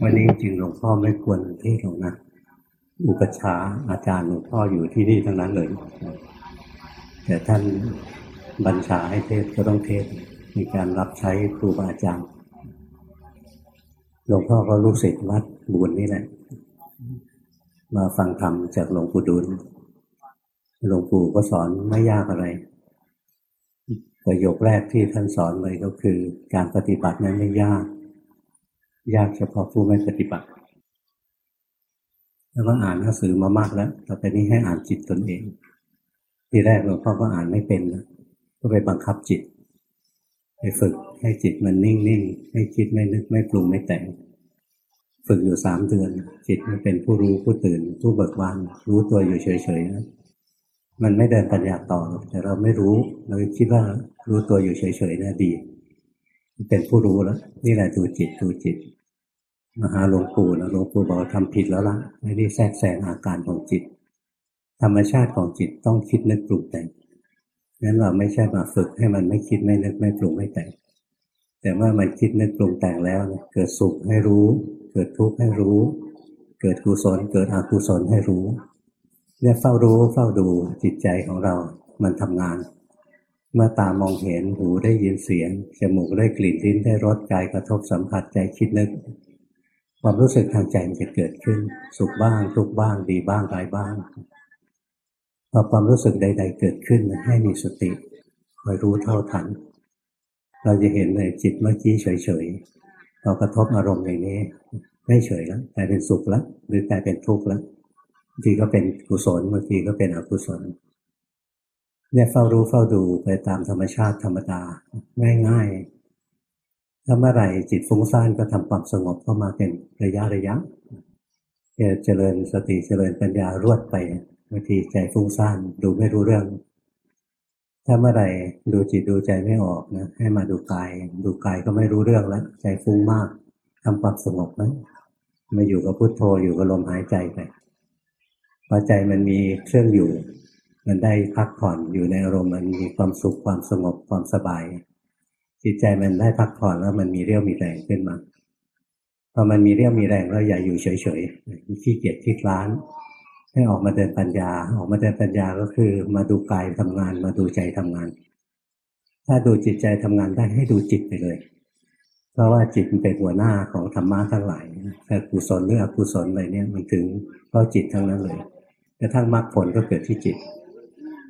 วันนี้จริงหลวงพ่อไม่ควรเทศหรอกนะอุปชาอาจารย์หลวงพ่ออยู่ที่นี่ทั้งนั้นเลย แต่ท่านบัญชาให้เทศก็ต้องเทศมีการรับใช้ครูบาอาจารย์หลวงพ่อก็รู้สึกวัดบุญนี่แหละ มาฟังธรรมจากหลวงปู่ดูลหลวงปู่ก็สอนไม่ยากอะไรประโยคแรกที่ท่านสอนเลยก็คือ การปฏิบัตินั้นไม่ยาก ยากเฉพาะผู้ไม่ปฏิบัติ แล้วก็อ่านหนังสือมามากแล้ว ต่อไปนี้ให้อ่านจิตตนเอง ทีแรกหลวงพ่อก็อ่านไม่เป็นนะก็ไปบังคับจิต ไปฝึกให้จิตมันนิ่งๆไม่คิดไม่นึกไม่ปรุงไม่แต่ง ฝึกอยู่สามเดือน จิตมันเป็นผู้รู้ผู้ตื่น ผู้เบิกบานรู้ตัวอยู่เฉยๆนะมันไม่เดินปัญญาต่อแต่เราไม่รู้ เราคิดว่ารู้ตัวอยู่เฉยๆนะดี เป็นผู้รู้แล้ว นี่แหละดูจิตดูจิตมาหาหลวงปู่นะหลวงปู่บอกทำผิดแล้วล่ะไม่ได้แทรกแซงอาการของจิต ธรรมชาติของจิตต้องคิดนึกปรุงแต่งนั้นเราไม่ใช่มาฝึกให้มันไม่คิดไม่นึกไม่ปรุงไม่แต่งแต่เมื่อมันคิดนึกปรุงแต่งแล้ว เกิดสุขให้รู้ เกิดทุกข์ให้รู้ เกิดกุศลเกิดอกุศลให้รู้เนี่ยเฝ้ารู้เฝ้าดูจิตใจของเรา มันทำงาน เมื่อตามองเห็นหูได้ยินเสียง จมูกได้กลิ่นลิ้นได้รสกายกระทบสัมผัสใจคิดนึก ความรู้สึกทางใจมันจะเกิดขึ้น สุขบ้าง ทุกบ้างดีบ้างร้ายบ้างพอความรู้สึกใด ๆ เกิดขึ้นให้มีสติคอยรู้เท่าทัน เราจะเห็นเลยจิตเมื่อกี้เฉยๆพอกระทบอารมณ์อย่างนี้ ไม่เฉยแล้วกลายเป็นสุขแล้วหรือกลายเป็นทุกข์แล้วบางทีก็เป็นกุศลบางทีก็เป็นอกุศล เนี่ยเฝ้ารู้เฝ้าดูไปตามธรรมชาติธรรมดา ง่ายๆถ้าเมื่อไหร่จิตฟุ้งซ่านก็ทำความสงบเข้ามาเป็นระยะระยะจะเจริญสติเจริญปัญญารวดไปบางทีใจฟุ้งซ่านดูไม่รู้เรื่อง ถ้าเมื่อไหร่ดูจิตดูใจไม่ออกนะให้มาดูกาย ดูกายก็ไม่รู้เรื่องแล้ว ใจฟุ้งมากทำความสงบนะมาอยู่กับพุโทโธอยู่กับลมหายใจไปพอใจมันมีเครื่องอยู่ มันได้พักผ่อนอยู่ในอารมณ์มันมีความสุขความสงบความสบาย จิตใจมันได้พักผ่อนแล้วมันมีเรี่ยวมีแรงขึ้นมาพอมันมีเรี่ยวมีแรงแล้วอย่าอยู่เฉยๆขี้เกียจขี้ล้าน ให้ออกมาเดินปัญญา ออกมาเดินปัญญาก็คือ มาดูกายทำงาน มาดูใจทำงาน ถ้าดูจิตใจทำงานได้ให้ดูจิตไปเลย เพราะว่าจิตเป็นหัวหน้าของธรรมะทั้งหลายแต่กุศลหรืออกุศลอะไรเนี่ยมันถึงเพราะจิตทั้งนั้นเลยกระทั่งมรรคผลก็เกิดที่จิต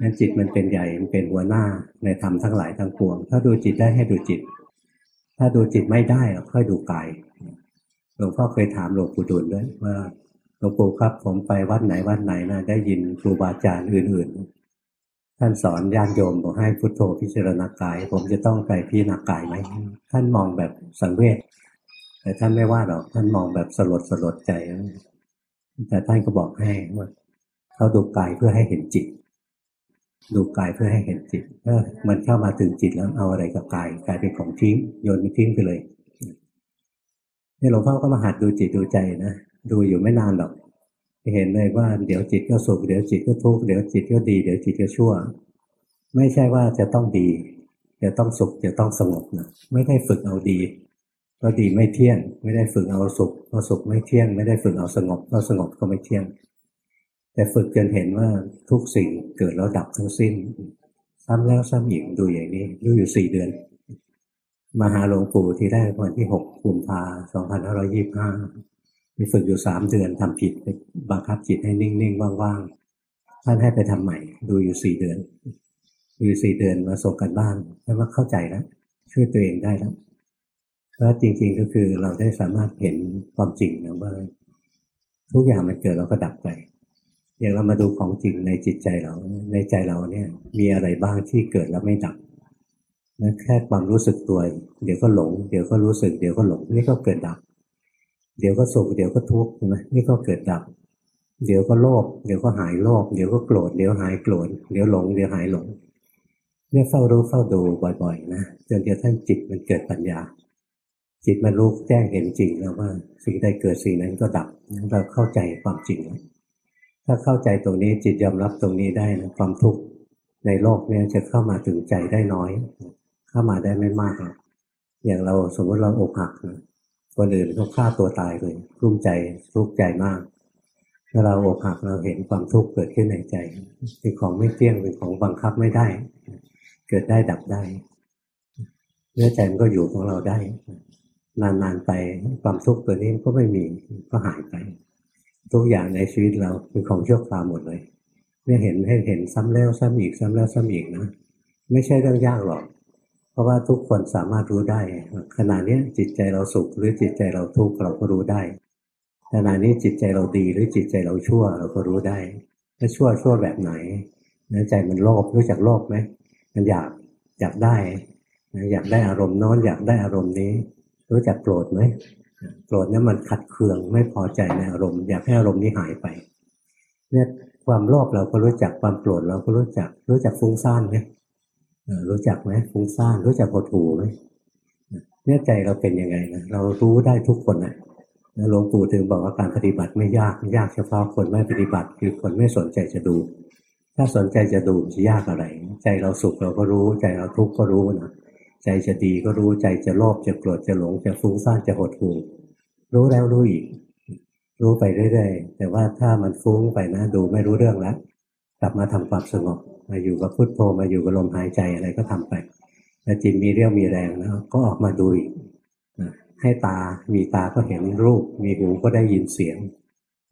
นั้นจิตมันเป็นใหญ่มันเป็นหัวหน้าในธรรมทั้งหลายทั้งปวง ถ้าดูจิตได้ให้ดูจิต ถ้าดูจิตไม่ได้เราค่อยดูกายหลวงพ่อเคยถามหลวงปู่ดูลด้วยว่าหลวงปู่ครับผมไปวัดไหนวัดไหนนะได้ยินครูบาอาจารย์อื่น ๆ ท่านสอนญาติโยมบอกให้พุทโธพิจารณากาย ผมจะต้องไปพิจารณากายไหมท่านมองแบบสังเวชแต่ท่านไม่ว่าหรอกท่านมองแบบสลดสลดใจแต่ท่านก็บอกให้ว่าเขาดูกายเพื่อให้เห็นจิต ดูกายเพื่อให้เห็นจิตถ้ามันเข้ามาถึงจิตแล้วเอาอะไรกับกายกลายเป็นของทิ้งโยนมันทิ้งไปเลยนี่หลวงพ่อก็มาหัดดูจิตดูใจนะดูอยู่ไม่นานหรอกเห็นเลยว่าเดี๋ยวจิตก็สุขเดี๋ยวจิตก็ทุกข์เดี๋ยวจิตก็ดี เดี๋ยวจิตก็ชั่ว ไม่ใช่ว่าจะต้องดี จะต้องสุขจะต้องสงบนะไม่ได้ฝึกเอาดี ก็ดีไม่เที่ยง ไม่ได้ฝึกเอาสุขก็สุขไม่เที่ยง ไม่ได้ฝึกเอาสงบก็สงบก็ไม่เที่ยง แต่ฝึกจนเห็นว่าทุกสิ่งเกิดแล้วดับทั้งสิ้น ซ้ำแล้วซ้ำอีกดูอย่างนี้ดูอยู่สี่เดือน มาหาหลวงปู่ที่แรกวันที่หกกุมภาสองพันห้าร้อยี่ห้ามีฝึกอยู่สามเดือนทำผิดบังคับจิตให้นิ่งๆว่างๆท่านให้ไปทำใหม่ ดูอยู่สี่เดือนดูอยู่สี่เดือนมาส่งกันบ้านแล้วว่าเข้าใจแล้วช่วยตัวเองได้แล้วแล้วจริงๆก็คือเราได้สามารถเห็นความจริงนะว่า ทุกอย่างมันเกิดแล้วก็ดับไป อย่างเรามาดูของจริงในจิตใจเรา ในใจเราเนี่ย มีอะไรบ้างที่เกิดแล้วไม่ดับนะแค่ความรู้สึกตัว เดี๋ยวก็หลง เดี๋ยวก็รู้สึก เดี๋ยวก็หลง นี่ก็เกิดดับ เดี๋ยวก็สุข เดี๋ยวก็ทุกข์ใช่ไหมนี่ก็เกิดดับ เดี๋ยวก็โลภ เดี๋ยวก็หายโลภ เดี๋ยวก็โกรธ เดี๋ยวหายโกรธ เดี๋ยวหลง เดี๋ยวหายหลง เนี่ยเฝ้ารู้เฝ้าดูบ่อยๆนะจนกระทั่งจิตมันเกิดปัญญา จิตมันรู้แจ้งเห็นจริงแล้วว่า สิ่งใดเกิดสิ่งนั้นก็ดับ เราเข้าใจความจริงแล้ว ถ้าเข้าใจตรงนี้จิตยอมรับตรงนี้ได้นะความทุกข์ในโลกนี้จะเข้ามาถึงใจได้น้อย เข้ามาได้ไม่มาก อย่างเราสมมติเราอกหักนะคนอื่นเขาฆ่าตัวตายเลยรุ่มใจรุกข์ใจมากเมื่อเราอกหักเราเห็นความทุกข์เกิดขึ้นในใจเป็นของไม่เที่ยงเป็นของบังคับไม่ได้ เกิดได้ดับได้เนื้อใจมันก็อยู่ของเราได้ นานๆไปความทุกข์ตัวนี้ก็ไม่มีก็หายไป ทุกอย่างในชีวิตเราเป็นของชั่วคราวหมดเลย เนี่ยเห็นให้เห็นซ้ำแล้วซ้ำอีกซ้ำแล้วซ้ำอีกนะไม่ใช่เรื่องยากหรอก เพราะว่าทุกคนสามารถรู้ได้ขณะนี้จิตใจเราสุขหรือจิตใจเราทุกข์เราก็รู้ได้ขณะนี้จิตใจเราดีหรือจิตใจเราชั่วเราก็รู้ได้ถ้าชั่วชั่วแบบไหนใจมันโลภรู้จักโลภไหมมันอยากอยากได้อยากได้อารมณ์น้อนอยากได้อารมณ์นี้ รู้จักโกรธไหม โกรธเนี่ยมันขัดเคืองไม่พอใจในอารมณ์อยากให้อารมณ์นี้หายไป เนี่ยความโลภเราก็รู้จักความโกรธเราก็รู้จัก รู้จักฟุ้งซ่านไหมรู้จักไหมฟุ้งซ่านรู้จักหดหู่ไหมเนี่ยใจเราเป็นยังไงนะเรารู้ได้ทุกคนนะหลวงปู่ถึงบอกว่าการปฏิบัติไม่ยากยากเฉพาะคนไม่ปฏิบัติคือคนไม่สนใจจะดู ถ้าสนใจจะดูจะยากอะไร ใจเราสุขเราก็รู้ ใจเราทุกข์ก็รู้นะ ใจจะดีก็รู้ใจจะโลภจะโกรธจะหลงจะฟุ้งซ่านจะหดหู่รู้แล้วรู้อีก รู้ไปเรื่อยๆแต่ว่าถ้ามันฟุ้งไปนะดูไม่รู้เรื่องแล้วกลับมาทำความสงบมาอยู่กับพุทโธมาอยู่กับลมหายใจอะไรก็ทำไปแต่จิตมีเรี่ยวมีแรงแล้วก็ออกมาดูอีกให้ตา มีตาก็เห็นรูป มีหูก็ได้ยินเสียง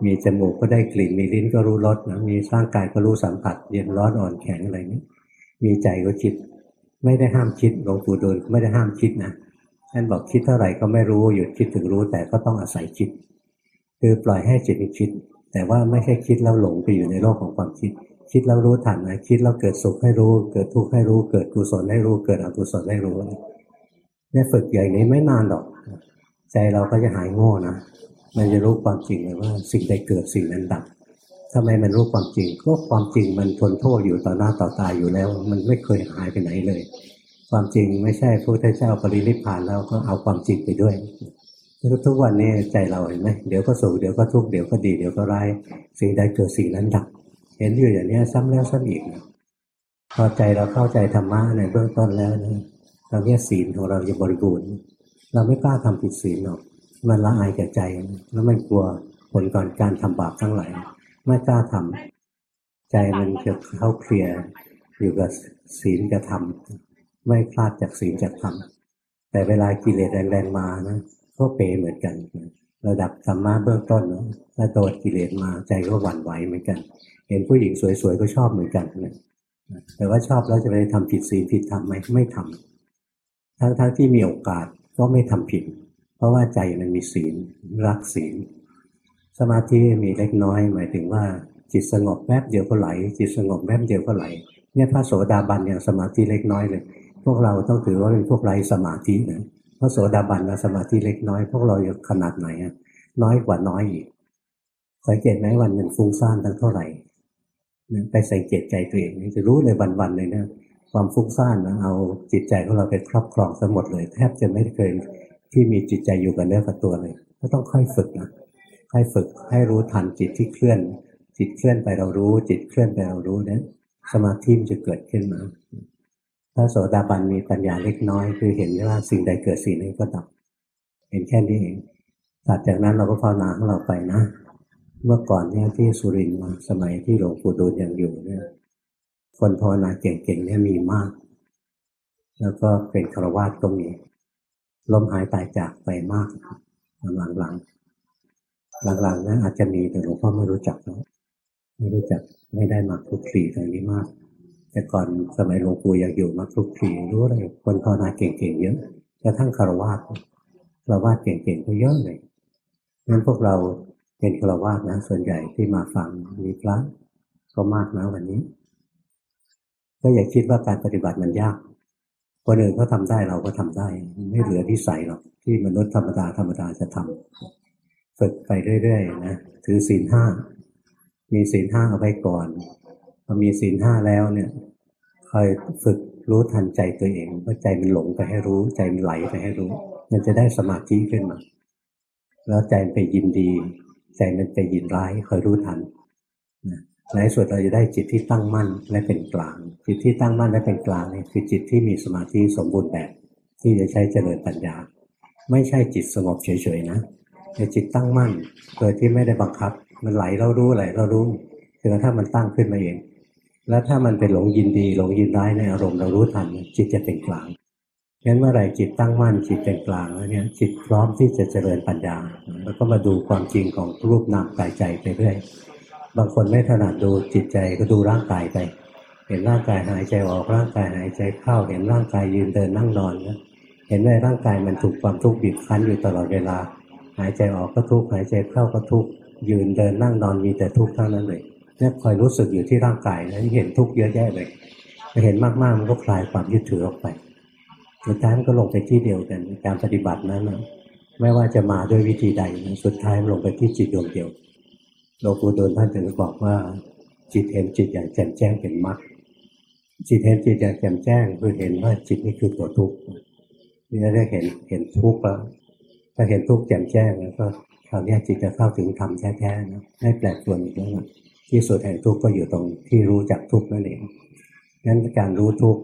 มีจมูกก็ได้กลิ่น มีลิ้นก็รู้รสนะ มีร่างกายก็รู้สัมผัส เย็นร้อนอ่อนแข็งอะไรนี้ มีใจก็คิด ไม่ได้ห้ามคิดหลวงปู่ดูลไม่ได้ห้ามคิดนะท่านบอกคิดเท่าไหร่ก็ไม่รู้หยุดคิดถึงรู้แต่ก็ต้องอาศัยคิด คือปล่อยให้จิตคิด แต่ว่าไม่ใช่คิดแล้วหลงไปอยู่ในโลกของความคิด คิดแล้วรู้ทันนะคิดแล้วเกิดสุขให้รู้ เกิดทุกข์ให้รู้ เกิดกุศลให้รู้ เกิดอกุศลให้รู้เนี่ยฝึกอย่างนี้ไม่นานหรอก ใจเราก็จะหายโง่นะมันจะรู้ความจริงเลยว่าสิ่งใดเกิดสิ่งนั้นดับ ทำไมมันรู้ความจริง ก็ความจริงมันทนโทษอยู่ต่อหน้าต่อตาอยู่แล้ว มันไม่เคยหายไปไหนเลย ความจริงไม่ใช่พระพุทธเจ้าปรินิพพานแล้วก็เอาความจริงไปด้วยทุกวันนี้ใจเราเห็นไหมเดี๋ยวก็สุขเดี๋ยวก็ทุกข์เดี๋ยวก็ดีเดี๋ยวก็ร้ายสิ่งใดเกิดสิ่งนั้นดับเห็นอยู่อย่างนี้ซ้ำแล้วซ้ำอีกพอใจเราเข้าใจธรรมะในเบื้องต้นแล้วนะตอนนี้ศีลของเราจะบริบูรณ์ เราไม่กล้าทำผิดศีลหรอก มันละอายแก่ใจ แล้วมันกลัวผลก่อนการทำบาปทั้งหลาย ไม่กล้าทำใจมันจะเข้าเคลียร์อยู่กับศีลกับธรรมไม่พลาดจากศีลจากธรรมแต่เวลากิเลสแรงๆมานะก็เปเหมือนกัน ระดับธรรมะเบื้องต้นนะถ้าโดนกิเลสมาใจก็หวั่นไหวเหมือนกัน เห็นผู้หญิงสวยๆก็ชอบเหมือนกันนะแต่ว่าชอบแล้วจะไปทำผิดศีลผิดธรรมไหมไม่ทำทั้งๆทที่มีโอกาสก็ไม่ทำผิด เพราะว่าใจมันมีศีลรักศีล สมาธิมีเล็กน้อย หมายถึงว่าจิตสงบแป๊บเดียวก็ไหล จิตสงบแป๊บเดียวก็ไหลเนี่ยพระโสดาบันอย่างสมาธิเล็กน้อยเลยพวกเราต้องถือว่าเป็นพวกไรสมาธินะพระโสดาบันนะสมาธิเล็กน้อย พวกเราอยู่ขนาดไหนน้อยกว่าน้อยอีกสังเกตไหมวันหนึ่งฟุ้งซ่านตั้งเท่าไหร่ไปสังเกตใจตัวเองจะรู้เลยวันๆเลยนะความฟุ้งซ่านนะเอาจิตใจของเราไปครอบครองทั้งหมดเลย แทบจะไม่เคยที่มีจิตใจอยู่กับเนื้อกับตัวเลย ก็ต้องค่อยฝึกนะ ค่อยฝึกให้รู้ทันจิตที่เคลื่อน จิตเคลื่อนไปเรารู้ จิตเคลื่อนไปเรารู้เนี่ยสมาธิมันจะเกิดขึ้นมาถ้าโสดาบันมีปัญญาเล็กน้อย คือเห็นว่าสิ่งใดเกิดสิ่งนั้นก็ดับเห็นแค่นี้เองตัดจากนั้นเราก็ภาวนาของเราไปนะ เมื่อก่อนเนี่ยที่สุรินทร์สมัยที่หลวงปู่ดูลยังอยู่เนี่ยคนภาวนาเก่งๆเนี่ยมีมาก แล้วก็เป็นคารวาสก็มีล้มหายตายจากไปมากหลังๆ หลังๆนะอาจจะมีแต่หลวงพ่อไม่รู้จักแล้วไม่รู้จักไม่ได้มาคลุกคลีตรงนี้มาก แต่ก่อนสมัยหลวงปู่ยังอยู่มาคลุกคลีรู้เลยคนภาวนาเก่งๆเยอะกระทั่งคารวาสคารวาสเก่งๆก็เยอะเลยงั้นพวกเราเป็นคารวาสนะส่วนใหญ่ที่มาฟังมีพระก็มากนะวันนี้ ก็อย่าคิดว่าการปฏิบัติมันยากคนอื่นเขาทาได้เราก็ทำได้ ไม่เหลือที่ใส่หรอกที่มนุษย์ธรรมดาธรรมดาจะทำ ฝึกไปเรื่อยๆนะถือศีลห้ามีศีลห้าเอาไว้ก่อนพอมีศีลห้าแล้วเนี่ยคอยฝึกรู้ทันใจตัวเองว่าใจมันหลงไปให้รู้ใจมันไหลไปให้รู้ มันจะได้สมาธิขึ้นมา แล้วใจไปยินดี ใจมันไปยินร้ายคอยรู้ทันในสุดเราจะได้จิตที่ตั้งมั่นและเป็นกลาง จิตที่ตั้งมั่นและเป็นกลางนี่คือจิตที่มีสมาธิสมบูรณ์แบบ ที่จะใช้เจริญปัญญา ไม่ใช่จิตสงบเฉยๆนะ แต่จิตตั้งมั่นโดยที่ไม่ได้บังคับ มันไหลเรารู้ไหลเรารู้จนกระทั่งมันตั้งขึ้นมาเอง แล้วถ้ามันเป็นหลงยินดีหลงยินร้ายในอารมณ์เรารู้ทันจิตจะเป็นกลางงั้นเมื่อไรจิตตั้งมั่นจิตเป็นกลางแล้วเนี่ยจิตพร้อมที่จะเจริญปัญญา แล้วก็มาดูความจริงของรูปนามกายใจไปเรื่อยบางคนไม่ถนัดดูจิตใจก็ดูร่างกายไป เห็นร่างกายหายใจออกร่างกายหายใจเข้า เห็นร่างกายยืนเดินนั่งนอนนะเห็นว่าร่างกายมันถูกความทุกข์บีบคั้นอยู่ตลอดเวลา หายใจออกก็ทุกข์หายใจเข้าก็ทุกข์ยืนเดินนั่งนอนมีแต่ทุกข์ทั้งนั้นเลยเนี่ยคอยรู้สึกอยู่ที่ร่างกายนะเห็นทุกข์เยอะแยะเลยเห็นมากๆมันก็คลายความยึดถือออกไปสุดท้ายมันก็ลงไปที่เดียวกันการปฏิบัตินั้นนะไม่ว่าจะมาด้วยวิธีใดนะสุดท้ายมันลงไปที่จิตดวงเดียวหลวงปู่ดูลท่านถึงบอกว่า จิตเห็นจิตอย่างแจ่มแจ้งเป็นมรรคจิตเห็นจิตอย่างแจ่มแจ้งคือเห็นว่าจิตนี่คือตัวทุกข์นี่เรียกเห็นเห็นทุกข์แล้ว ถ้าเห็นทุกข์แจ่มแจ้งแล้วก็คราวนี้จิตจะเข้าถึงธรรมแท้ๆนะไม่แปลกปลวนอีกแล้วที่สุดแห่งทุกข์ก็อยู่ตรงที่รู้จักทุกข์นั่นเองงั้นการรู้ทุกข์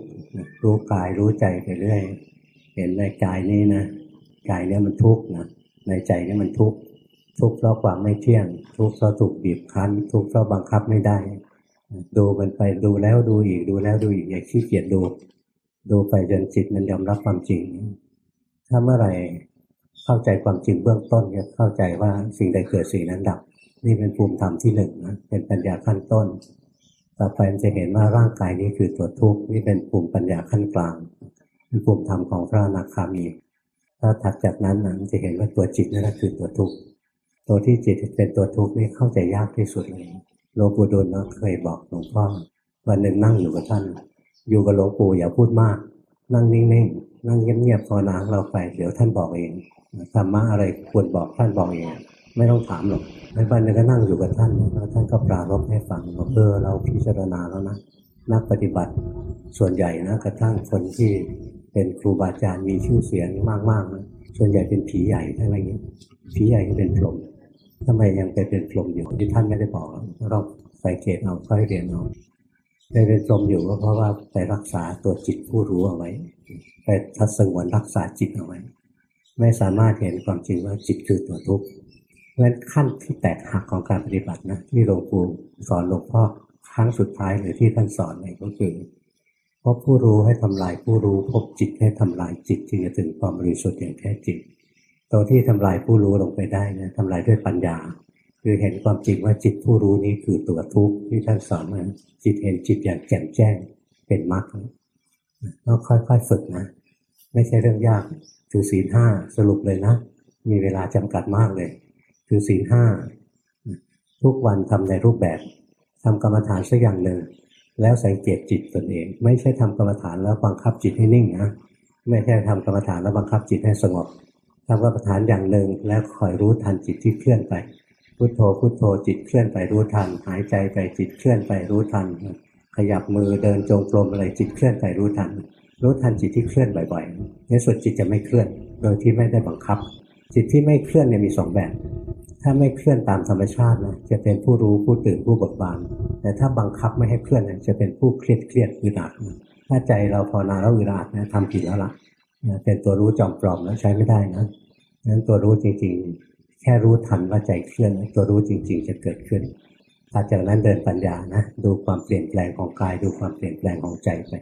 รู้กายรู้ใจไปเรื่อย เห็นในกายนี้นะกายเนี้ยมันทุกข์นะในใจเนี้ยมันทุกข์ทุกข์เพราะความไม่เที่ยง ทุกข์เพราะถูกบีบคั้น ทุกข์เพราะบังคับไม่ได้ ดูมันไปดูแล้วดูอีกดูแล้วดูอีกอย่าขี้เกียจดู ดูไปจนจิตมันยอมรับความจริง ถ้าเมื่อไหร่ เข้าใจความจริงเบื้องต้นจะเข้าใจว่าสิ่งใดเกิดสิ่งนั้นดับ นี่เป็นภูมิธรรมที่หนึ่งนะเป็นปัญญาขั้นต้น ต่อไปมันจะเห็นว่าร่างกายนี้คือตัวทุกข์นี่เป็นภูมิปัญญาขั้นกลาง เป็นภูมิธรรมของพระอนาคามีถ้าถัดจากนั้นมันจะเห็นว่าตัวจิตนั่นคือตัวทุกข์ตัวที่จิตเป็นตัวทุกข์นี่เข้าใจยากที่สุดเลยหลวงปู่ดูลเคยบอกหลวงพ่อวันหนึ่งนั่งอยู่กับท่าน อยู่กับหลวงปู่อย่าพูดมาก นั่งนิ่งๆนั่งเงียบๆภาวนาเราไปเดี๋ยวท่านบอกเองธรรมะอะไรควรบอกท่านบอกเองไม่ต้องถามหรอกในวันนึงก็นั่งอยู่กับท่านแล้วท่านก็ปรารบให้ฟังบอกเออเราพิจารณาแล้วนะนักปฏิบัติส่วนใหญ่นะกระทั่งคนที่เป็นครูบาอาจารย์มีชื่อเสียงมากๆนะส่วนใหญ่เป็นผีใหญ่ทั้งอะไรเงี้ยผีใหญ่ก็เป็นพรหมทำไมยังไปเป็นพรหมอยู่ที่ท่านไม่ได้บอกเราใสังเกตเอาค่อยเรียนเอา ไปเป็นพรหมอยู่ก็เพราะว่าไปรักษาตัวจิตผู้รู้เอาไว้ไปทัศสงวนรักษาจิตเอาไว้ ไม่สามารถเห็นความจริงว่าจิตคือตัวทุกข์เพราะฉะนั้นขั้นที่แตกหักของการปฏิบัตินะที่หลวงปู่สอนหลวงพ่อครั้งสุดท้ายเลยที่ท่านสอนเลยก็คือพบผู้รู้ให้ทำลายผู้รู้พบจิตให้ทำลายจิตจึงจะถึงความบริสุทธิ์อย่างแท้จริงตัวที่ทำลายผู้รู้ลงไปได้นะทำลายด้วยปัญญา คือเห็นความจริงว่าจิตผู้รู้นี้คือตัวทุกข์ที่ท่านสอนมาจิตเห็นจิตอย่างแจ่มแจ้งเป็นมรรคต้องค่อยๆฝึกนะ ไม่ใช่เรื่องยากถือศีลห้าสรุปเลยนะ มีเวลาจำกัดมากเลยถือศีลห้าทุกวันทำในรูปแบบทำกรรมฐานสักอย่างหนึ่งแล้วสังเกตจิตตนเอง ไม่ใช่ทำกรรมฐานแล้วบังคับจิตให้นิ่งนะไม่ใช่ทำกรรมฐานแล้วบังคับจิตให้สงบทำกรรมฐานอย่างหนึ่งแล้วคอยรู้ทันจิตที่เคลื่อนไป พุโทโธพุโทโธจิตเคลื่อนไปรู้ทัน หายใจไปจิตเคลื่อนไปรู้ทัน ขยับมือเดินจงกรมอะไรจิตเคลื่อนไปรู้ทัน รู้ทันจิตที่เคลื่อนบ่อยๆในส่วนจิตจะไม่เคลื่อน โดยที่ไม่ได้บังคับ จิตที่ไม่เคลื่อนเนี่ยมีสองแบบ ถ้าไม่เคลื่อนตามธรรมชาตินะจะเป็นผู้รู้ผู้ตื่นผู้บิกบาน แต่ถ้าบังคับไม่ให้เคลื่อนจะเป็นผู้เครียดเครียดอึดอัดถ้าใจเราภาวนาแล้วอึดอัดนะทำผิดแล้วล่ะเป็นตัวรู้จอมปลอมแล้วใช้ไม่ได้นะนั้นตัวรู้จริง ค่รู้ทันว่าใจเคลื่อนตัวรู้จริง ๆ จะเกิดขึ้นหลังจากนั้นเดินปัญญานะดูความเปลี่ยนแปลงของกาย ดูความเปลี่ยนแปลงของใจไป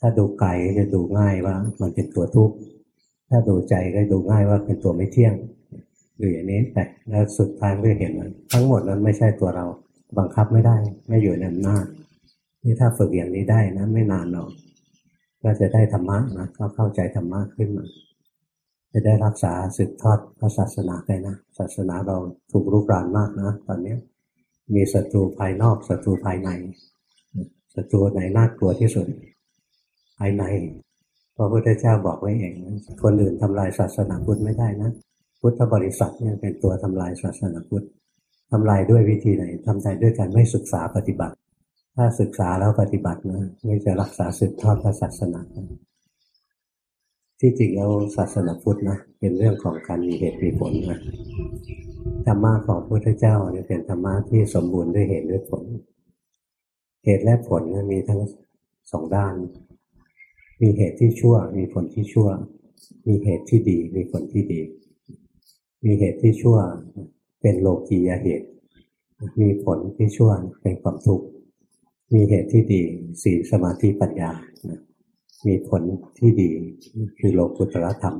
ถ้าดูกายจะดูง่ายว่ามันเป็นตัวทุกข์ถ้าดูใจก็ดูง่ายว่าเป็นตัวไม่เที่ยงดูอย่างนี้แต่แล้วสุดท้ายก็เห็นมันทั้งหมดนั้นไม่ใช่ตัวเราบังคับไม่ได้ ไม่อยู่ในอำนาจนี่ถ้าฝึกอย่างนี้ได้นะ ไม่นานหรอกก็จะได้ธรรมะนะก็เข้าใจธรรมะขึ้นมา จะได้รักษาสืบทอดพระศาสนาไปนะ ศาสนาเราถูกรุกรานมากนะตอนนี้มีศัตรูภายนอกศัตรูภายในศัตรูไหนน่ากลัวที่สุดภายในพระพุทธเจ้าบอกไว้เองคนอื่นทำลายศาสนาพุทธไม่ได้นะ พุทธบริษัทเนี่ยเป็นตัวทำลายศาสนาพุทธทำลายด้วยวิธีไหนทำลายด้วยการไม่ศึกษาปฏิบัติ ถ้าศึกษาแล้วปฏิบัตินะไม่จะรักษาสืบทอดพระศาสนา ที่จริงแล้วศาสนาพุทธนะเป็นเรื่องของการมีเหตุมีผลนะธรรมะของพระพุทธเจ้าเนี่ยเป็นธรรมะที่สมบูรณ์ด้วยเหตุด้วยผล เหตุและผลมีทั้งสองด้าน มีเหตุที่ชั่ว มีผลที่ชั่ว มีเหตุที่ดี มีผลที่ดี มีเหตุที่ชั่ว เป็นโลกียเหตุ มีผลที่ชั่วเป็นความทุกข์มีเหตุที่ดีศีลสมาธิปัญญา มีผลที่ดีคือโลกุตรธรรม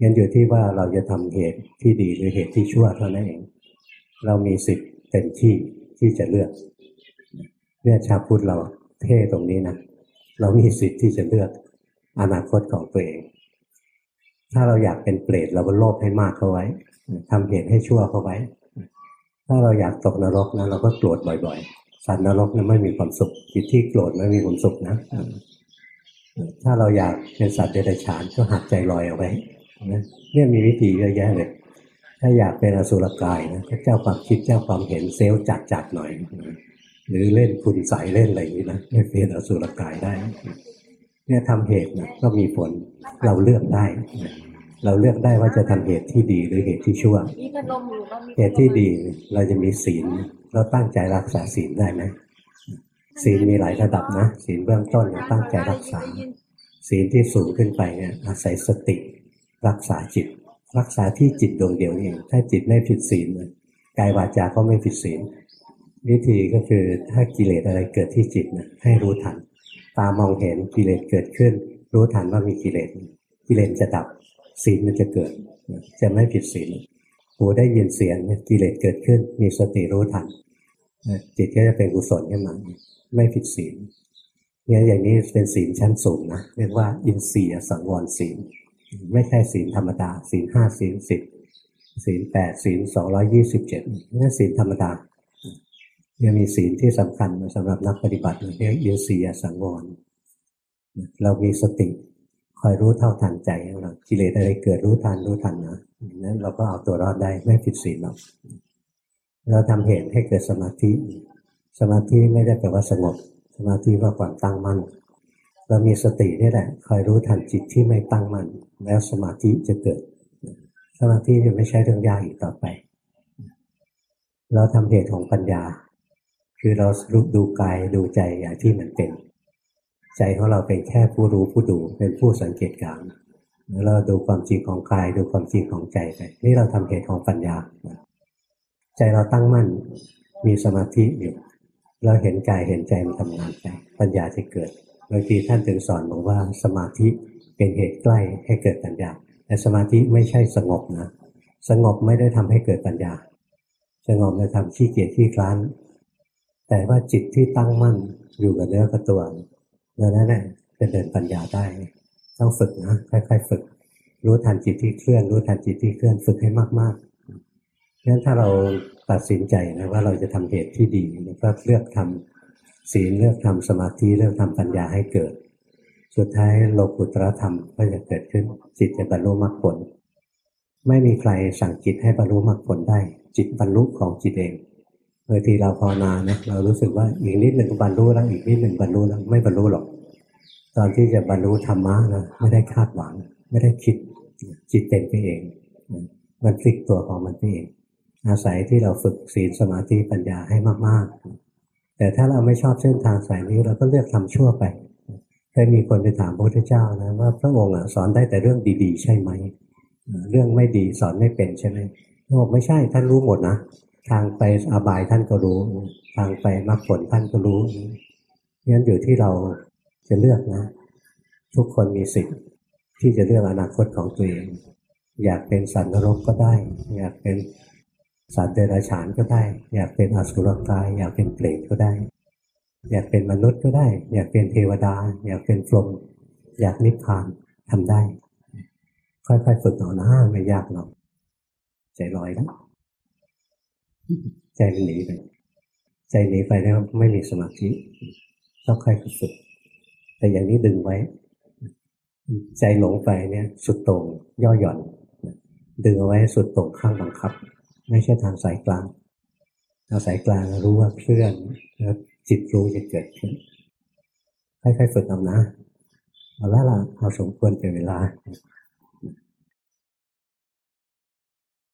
งั้นอยู่ที่ว่าเราจะทำเหตุที่ดีหรือเหตุที่ชั่วเท่านั้นเอง เรามีสิทธิ์เต็มที่ที่จะเลือกเนี่ยชาพุทธเราเท่ตรงนี้นะเรามีสิทธิ์ที่จะเลือกอนาคตของตัวเอง ถ้าเราอยากเป็นเปรตเราก็โลภให้มากเข้าไว้ทำเหตุให้ชั่วเข้าไว้ ถ้าเราอยากตกนรกนะเราก็โกรธบ่อยๆ สัตว์นรกนะไม่มีความสุขจิตที่โกรธไม่มีความสุขนะถ้าเราอยากเป็นสัตว์เดรัจฉานก็หักใจลอยเอาไว้เนี่ยมีวิธีเยอะแยะเลย ถ้าอยากเป็นอสุรกายนะก็เจ้าความคิดเจ้าความเห็นเซลล์จัดจัดหน่อยหรือเล่นคุณใสเล่นอะไรอย่างนี้นะไม่เป็นอสุรกายได้ เนี่ยทำเหตุนะก็มีผลเราเลือกได้ เราเลือกได้ว่าจะทำเหตุที่ดีหรือเหตุที่ชั่ว เหตุที่ดีเราจะมีศีล เราตั้งใจรักษาศีลได้ไหมศีลมีหลายระดับนะศีลเบื้องต้นตั้งใจรักษา ศีลที่สูงขึ้นไปเนี่ยอาศัยสติ รักษาจิต รักษาที่จิตดวงเดียวเองถ้าจิตไม่ผิดศีลกายวาจาก็ไม่ผิดศีลวิธีก็คือถ้ากิเลสอะไรเกิดที่จิตนะให้รู้ทัน ตามองเห็นกิเลสเกิดขึ้น รู้ทันว่ามีกิเลสกิเลสจะดับ ศีลมันจะเกิด จะไม่ผิดศีลหูได้ยินเสียงกิเลสเกิดขึ้น มีสติรู้ทันจิตก็จะเป็นกุศลขึ้นมาไม่ผิดศีลเนี่ยอย่างนี้เป็นศีลชั้นสูงนะเรียกว่า อินทรียสังวรศีล ไม่ใช่ศีลธรรมดา ศีลห้าศีลสิบศีลแปดศีลสองร้อยยี่สิบเจ็ดนี่ศีลธรรมดายังมีศีลที่สำคัญสำหรับนักปฏิบัติเรียกอินทรียสังวรเรามีสติ คอยรู้เท่าทันใจของเรากิเลสอะไรเกิดรู้ทันรู้ทันนะนั้นเราก็เอาตัวรอดได้ไม่ผิดศีลหรอกเราทำเหตุให้เกิดสมาธิ สมาธิไม่ได้แปลว่าสงบ สมาธิว่าความตั้งมั่น เรามีสตินี่แหละ คอยรู้ทันจิตที่ไม่ตั้งมั่น แล้วสมาธิจะเกิด สมาธิจะไม่ใช่เรื่องยากอีกต่อไป เราทำเหตุของปัญญา คือเราดูกายดูใจอย่างที่มันเป็น ใจของเราเป็นแค่ผู้รู้ผู้ดูเป็นผู้สังเกตการแล้วเราดูความจริงของกาย ดูความจริงของใจไปนี่เราทำเหตุของปัญญา ใจเราตั้งมั่นมีสมาธิอยู่เราเห็นกายเห็นใจมันทำงานไปปัญญาจะเกิดบางทีท่านถึงสอนบอกว่าสมาธิเป็นเหตุใกล้ให้เกิดปัญญา แต่สมาธิไม่ใช่สงบนะ สงบไม่ได้ทำให้เกิดปัญญา สงบจะทำขี้เกียจขี้คลานแต่ว่าจิตที่ตั้งมั่นอยู่กับเนื้อกับตัว นั่นแหละจะเดินปัญญาได้ ต้องฝึกนะค่อยๆฝึก รู้ทันจิตที่เคลื่อน รู้ทันจิตที่เคลื่อนฝึกให้มากๆงั้นถ้าเราตัดสินใจนะว่าเราจะทำเหตุที่ดีก็เลือกทำศีลเลือกทำสมาธิเลือกทำปัญญาให้เกิด สุดท้ายโลกุตรธรรมก็จะเกิดขึ้น จิตจะบรรลุมรรคผล ไม่มีใครสั่งจิตให้บรรลุมรรคผลได้ จิตบรรลุของจิตเอง บางทีเราภาวนานะเรารู้สึกว่าอีกนิดหนึ่งบรรลุแล้วอีกนิดหนึ่งบรรลุแล้วไม่บรรลุหรอก ตอนที่จะบรรลุธรรมะนะไม่ได้คาดหวัง ไม่ได้คิดจิตเป็นไปเอง มันพลิกตัวของมันเอง อาศัยที่เราฝึกศีลสมาธิปัญญาให้มากๆ แต่ถ้าเราไม่ชอบเส้นทางสายนี้เราก็เลือกทำชั่วไปเคยมีคนไปถามพระพุทธเจ้านะว่าพระองค์สอนได้แต่เรื่องดีๆ ใช่ไหมเรื่องไม่ดีสอนไม่เป็นใช่ไหมพระองค์ไม่ใช่ท่านรู้หมดนะ ทางไปอบายท่านก็รู้ ทางไปมรรคผลท่านก็รู้งั้นอยู่ที่เราจะเลือกนะ ทุกคนมีสิทธิ์ที่จะเลือกอนาคตของตัวเอง อยากเป็นสันนรกก็ได้ อยากเป็นสัตว์เดรัจฉานก็ได้ อยากเป็นอสุรกาย อยากเป็นเปรตก็ได้ อยากเป็นมนุษย์ก็ได้ อยากเป็นเทวดา อยากเป็นพรหมอยากนิพพานทำได้ ค่อยๆฝึกเอานะไม่ยากหรอกใจลอยแล้ว ใจหนีไปใจหนีไปแล้วไม่มีสมาธิต้องค่อยฝึก แต่อย่างนี้ดึงไว้ ใจหลงไปเนี่ย สุดต่งย่อหย่อน ดึงเอาไว้สุดต่งข้างบังคับ ไม่ใช่ทางสายกลางทางสายกลางรู้ว่าเคลื่อนแล้วจิตรู้จะเกิดขึ้นค่อยๆฝึกเอานะ เอาละล่ะเอาสมควรเป็นเวลา